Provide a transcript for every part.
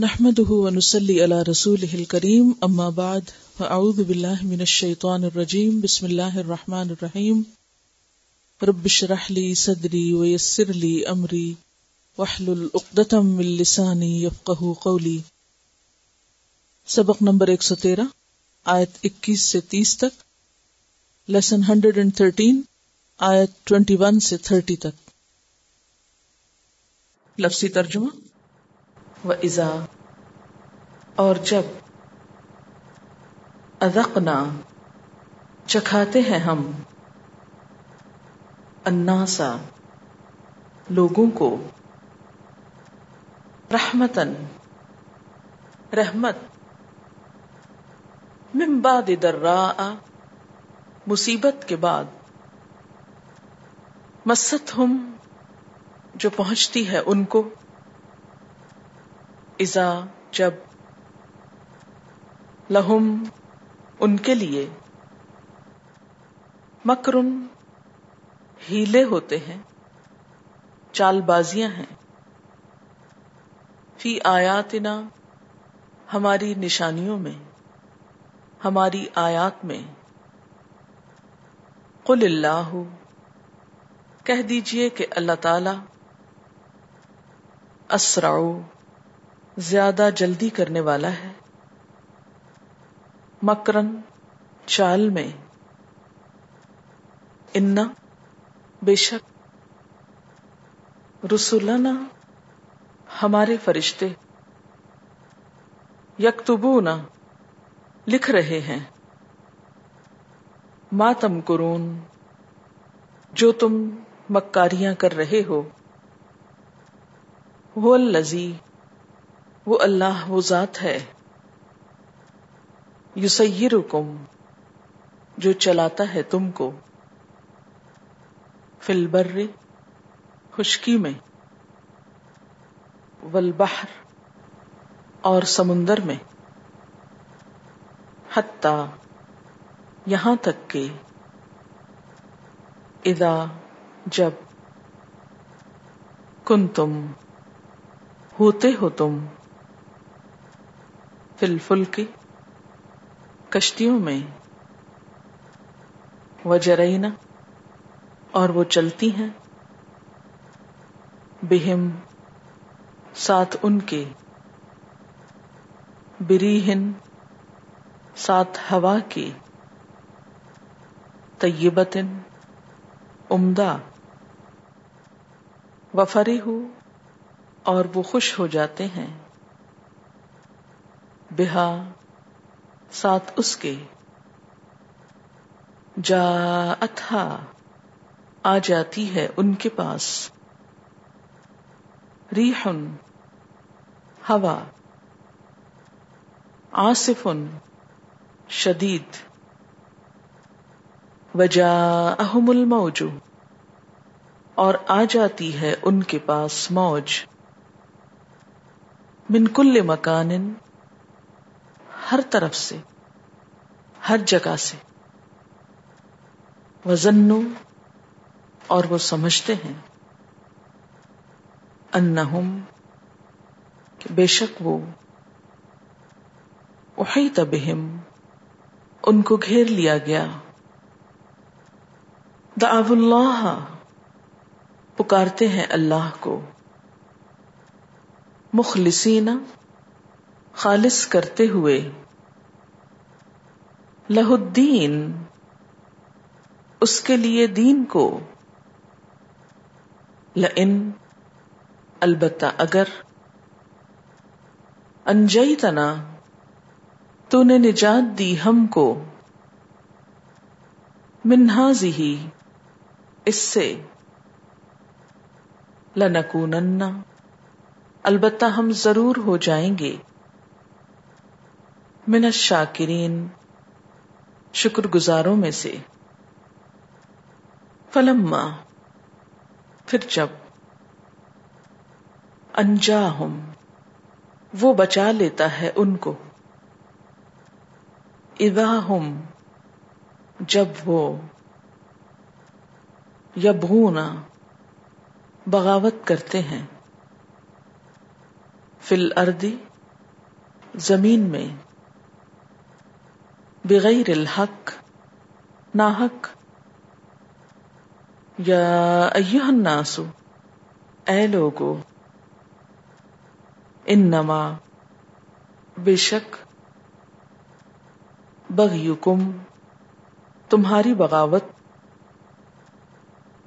نحمده ونسلي على رسوله الكريم، أما بعد، فأعوذ بالله من الشيطان الرجيم، بسم الله الرحمن الرحيم. رب اشرح لي صدري ويسر لي أمري، واحلل عقدة من لساني يفقه قولي. سبق نمبر 113 آیت 21 سے 30 تک، لیسن 113 آیت 21 سے 30 تک. لفظی ترجمہ و ازا اور جب ادقنا چکھاتے ہیں ہم اناسا لوگوں کو رحمتن رحمت، من بعد درا مصیبت کے بعد مست ہم جو پہنچتی ہے ان کو۔ ازا جب لہم ان کے لیے مکرن ہیلے ہوتے ہیں چال بازیاں ہیں، فی آیاتنا ہماری نشانیوں میں، ہماری آیات میں، قل اللہ، کہہ دیجیے کہ اللہ تعالی اسراؤ زیادہ جلدی کرنے والا ہے۔ مکرن چال میں۔ انا بے شک رسولنا ہمارے فرشتے یکتبونا لکھ رہے ہیں۔ ماتم کرون جو تم مکاریاں کر رہے ہو۔ وہ لذی وہ اللہ وہ ذات ہے۔ یسیرکم، جو چلاتا ہے تم کو۔ فل بر خشکی میں۔ والبحر، اور سمندر میں۔ حتی، یہاں تک کہ اذا، جب کن تم ہوتے ہو تم۔ فل فل کی کشتیوں میں وجرینا اور وہ چلتی ہیں، بہم، ساتھ ان کے، بریہن، ساتھ ہوا کی طیبتن، عمدہ وفری ہو اور وہ خوش ہو جاتے ہیں۔ بہا، ساتھ اس کے۔ جا اتھا آ جاتی ہے ان کے پاس۔ ریحن، ہوا۔ آصفن، شدید۔ وجا احم الموج، اور آ جاتی ہے ان کے پاس موج۔ من کل مکان ہر طرف سے، ہر جگہ سے۔ وزنو اور وہ سمجھتے ہیں۔ انہم، کہ بے شک وہ، احیط بہم، ان کو گھیر لیا گیا۔ دعو اللہ، پکارتے ہیں اللہ کو۔ مخلصین خالص کرتے ہوئے۔ لہ الدین۔ اس کے لیے دین کو۔ لن البتہ اگر۔ انجئی تنا تو نے نجات دی ہم کو۔ منہازی ہی اس سے۔ لنکونن۔ البتہ ہم ضرور ہو جائیں گے۔ من الشاکرین شکر گزاروں میں سے۔ فلما، پھر جب انجاہم، وہ بچا لیتا ہے ان کو۔ ادا ہم جب وہ یبغونا، بغاوت کرتے ہیں۔ فل اردی زمین میں۔ بغیر الحق، ناحق۔ یا ایوہ الناس، اے لوگو، انما بے شک بغیکم، تمہاری بغاوت۔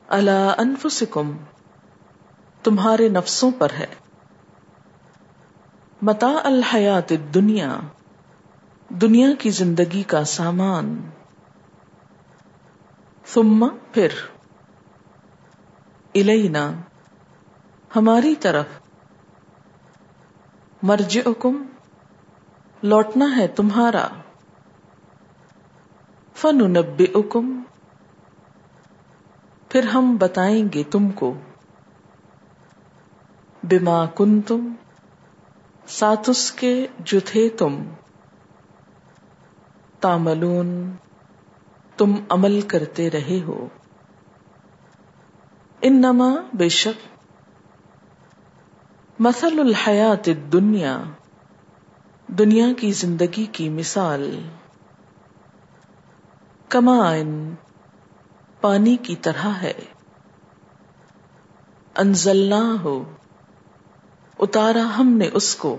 اللہ انفسکم، تمہارے نفسوں پر ہے۔ متا الحیات دنیا دنیا کی زندگی کا سامان۔ ثم پھر الینا، ہماری طرف۔ مرجعکم، لوٹنا ہے تمہارا۔ فننبئکم، پھر ہم بتائیں گے تم کو۔ بما کن تم ساتھ اس کے جو تھے تم۔ تاملون تم عمل کرتے رہے ہو۔ ان نما بے شک مثل الحیات دنیا دنیا کی زندگی کی مثال۔ کمائن پانی کی طرح ہے۔ انزلنا ہو اتارا ہم نے اس کو۔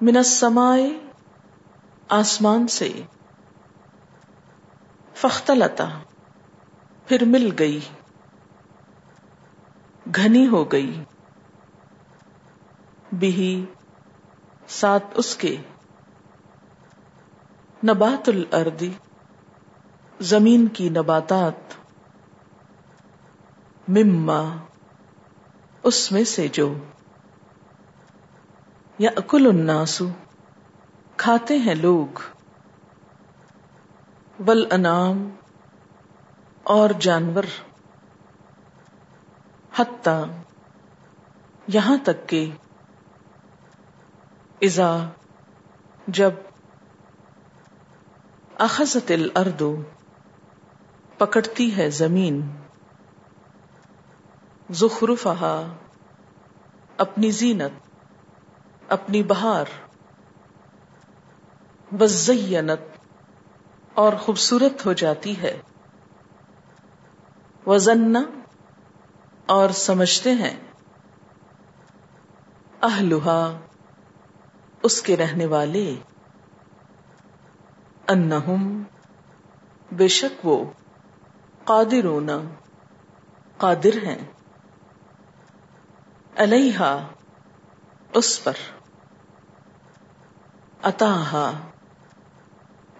من السمائے آسمان سے فختلتا پھر مل گئی، گھنی ہو گئی۔ بھی ساتھ اس کے۔ نبات الردی زمین کی نباتات۔ مما، اس میں سے جو۔ یا اکل الناسو کھاتے ہیں لوگ۔ ول انعام اور جانور۔ حتی یہاں تک کہ ازا جب اخذت الارض پکڑتی ہے زمین، زخرفہا، اپنی زینت، اپنی بہار۔ وزینت، اور خوبصورت ہو جاتی ہے۔ وزن، اور سمجھتے ہیں۔ اہلہا اس کے رہنے والے۔ انہم، بے شک وہ قادرون، قادر ہیں۔ علیہ اس پر۔ اتاہا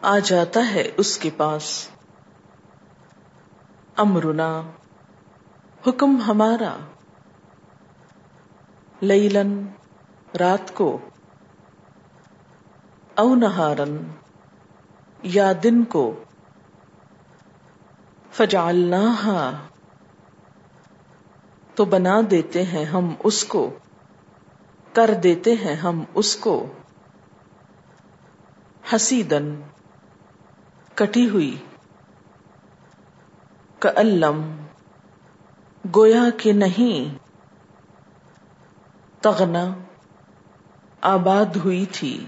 آ جاتا ہے اس کے پاس۔ امرنا، حکم ہمارا۔ لیلن، رات کو۔ او نہارن، یا دن کو۔ فجعلناہا۔ تو بنا دیتے ہیں ہم اس کو۔ کر دیتے ہیں ہم اس کو۔ حسیدن۔ کٹی ہوئی۔ کلم گویا کہ نہیں۔ تغنا آباد ہوئی تھی۔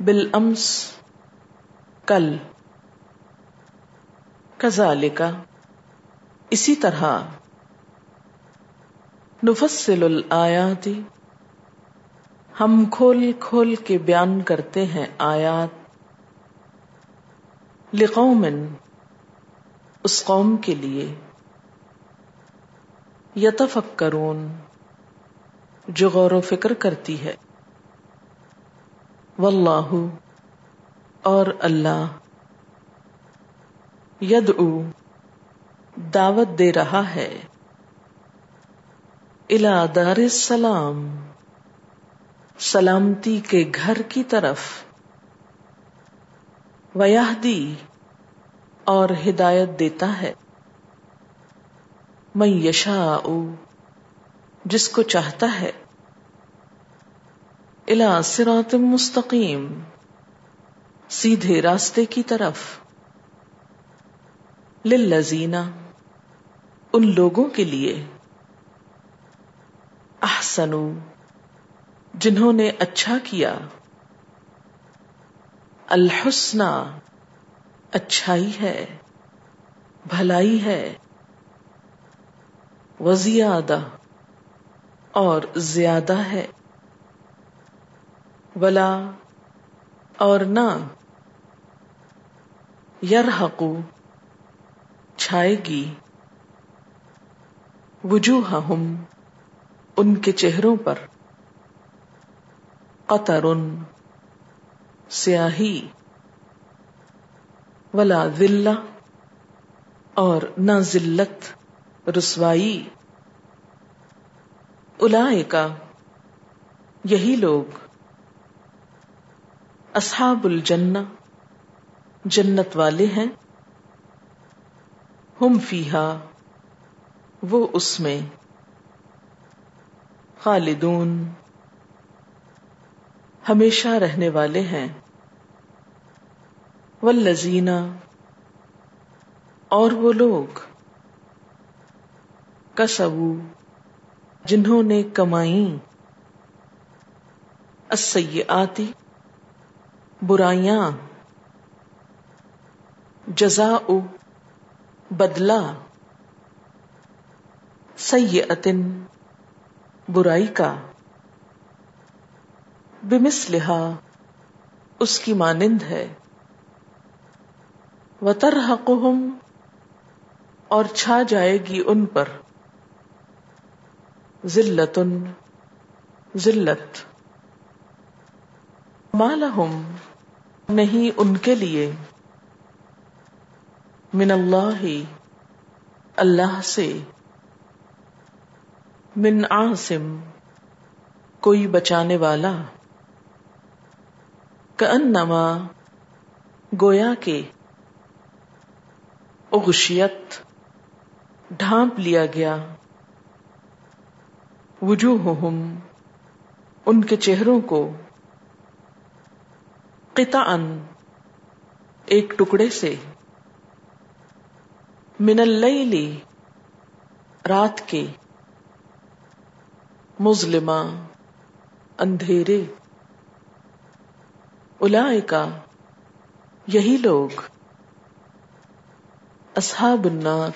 بالامس۔ کل۔ کزالکا اسی طرح۔ نفصل الآیات۔ ہم کھول کھول کے بیان کرتے ہیں آیات۔ لقوم اس قوم کے لیے یتفکرون، جو غور و فکر کرتی ہے۔ واللہ اور اللہ یدعو، دعوت دے رہا ہے۔ الا دار السلام، سلامتی کے گھر کی طرف۔ ویاہدی اور ہدایت دیتا ہے۔ میں یشا جس کو چاہتا ہے۔ الا سرات مستقیم، سیدھے راستے کی طرف۔ للذین، ان لوگوں کے لیے۔ احسنو جنہوں نے اچھا کیا۔ الحسنہ اچھائی ہے، بھلائی ہے وزیادہ اور زیادہ ہے۔ ولا اور نہ یرحقو چھائے گی وجوہہم، ان کے چہروں پر قطر۔ سیاہی، ولا ذلہ، اور نہ ذلت، رسوائی۔ الائے کا یہی لوگ۔ اصحاب الجنہ، جنت والے ہیں۔ ہم فیہا، وہ اس میں۔ خالدون۔ ہمیشہ رہنے والے ہیں۔ والذین، اور وہ لوگ۔ کسبو جنہوں نے کمائی السیئاتی برائیاں۔ جزاء بدلہ۔ سیئتن، برائی کا۔ بمثلہا، اس کی مانند ہے۔ وترحقہم اور چھا جائے گی ان پر۔ ذلتن، ذلت۔ مالہم نہیں ان کے لیے۔ من اللہ ہی اللہ سے۔ من عاصم، کوئی بچانے والا۔ کأنما گویا کے اغشیت ڈھانپ لیا گیا۔ وجوہہم، ان کے چہروں کو قطعا ایک ٹکڑے سے۔ من اللیل، رات کے مظلمہ اندھیرے۔ کا یہی لوگ اصحاب النار،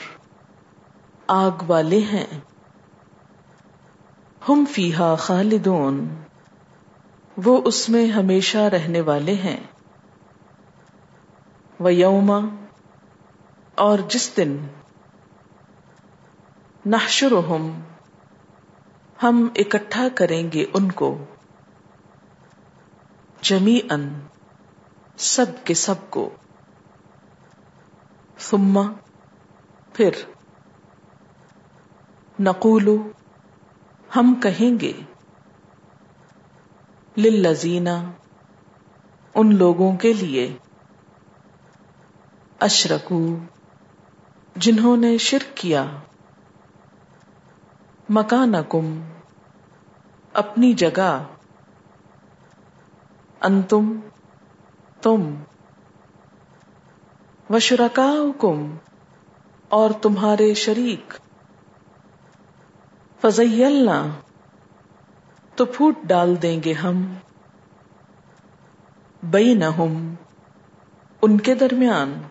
آگ والے ہیں۔ ہم فیہا خالدون، وہ اس میں ہمیشہ رہنے والے ہیں۔ وہ یوما اور جس دن نحشرہم، ہم اکٹھا کریں گے ان کو۔ جمی ان سب کے سب کو۔ ثم، پھر نقولو ہم کہیں گے، للذین، ان لوگوں کے لیے۔ اشرکو، جنہوں نے شرک کیا۔ مکانکم، اپنی جگہ۔ انتم، تم۔ وشرکاؤکم اور تمہارے شریک۔ فزیلنا، تو پھوٹ ڈال دیں گے ہم۔ بینہم ان کے درمیان۔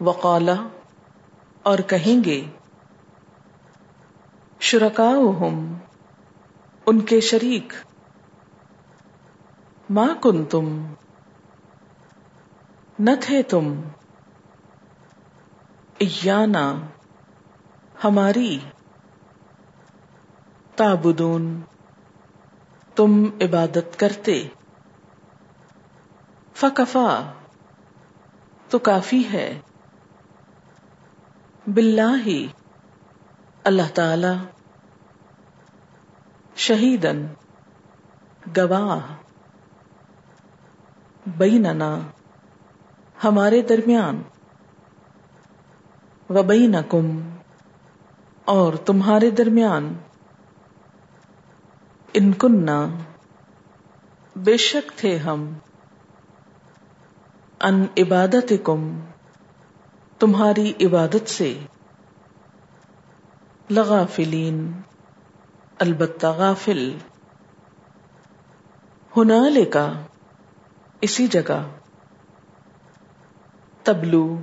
وقالا اور کہیں گے، شرکاؤہم، ان کے شریک۔ ماں کن تم نہ تھے تم۔ ایانا، ہماری۔ تابدون تم عبادت کرتے۔ فکفا، تو کافی ہے۔ باللہ، اللہ تعالی۔ شہیدن گواہ۔ بیننا ہمارے درمیان۔ و بینکم اور تمہارے درمیان۔ ان کننا بے شک تھے ہم۔ ان عبادت کم تمہاری عبادت سے۔ لغافلین البتہ غافل۔ ہنالے کا اسی جگہ۔ تبلو،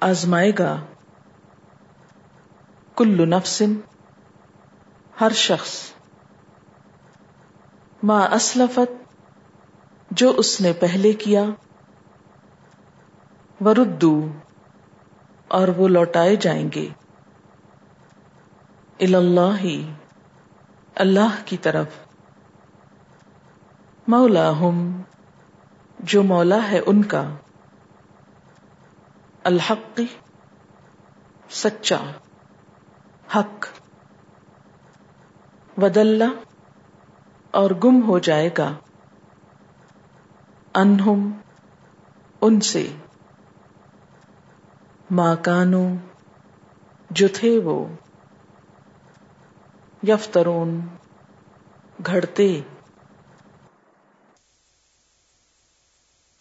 آزمائے گا۔ کل نفسن، ہر شخص۔ ما اسلفت، جو اس نے پہلے کیا۔ وردو، اور وہ لوٹائے جائیں گے۔ اللہ اللہ کی طرف۔ مولا ہم جو مولا ہے ان کا۔ الحق، سچا، حق۔ ودل اور گم ہو جائے گا۔ انہم، ان سے۔ ماکانو جو تھے وہ۔ یفترون، گھڑتے۔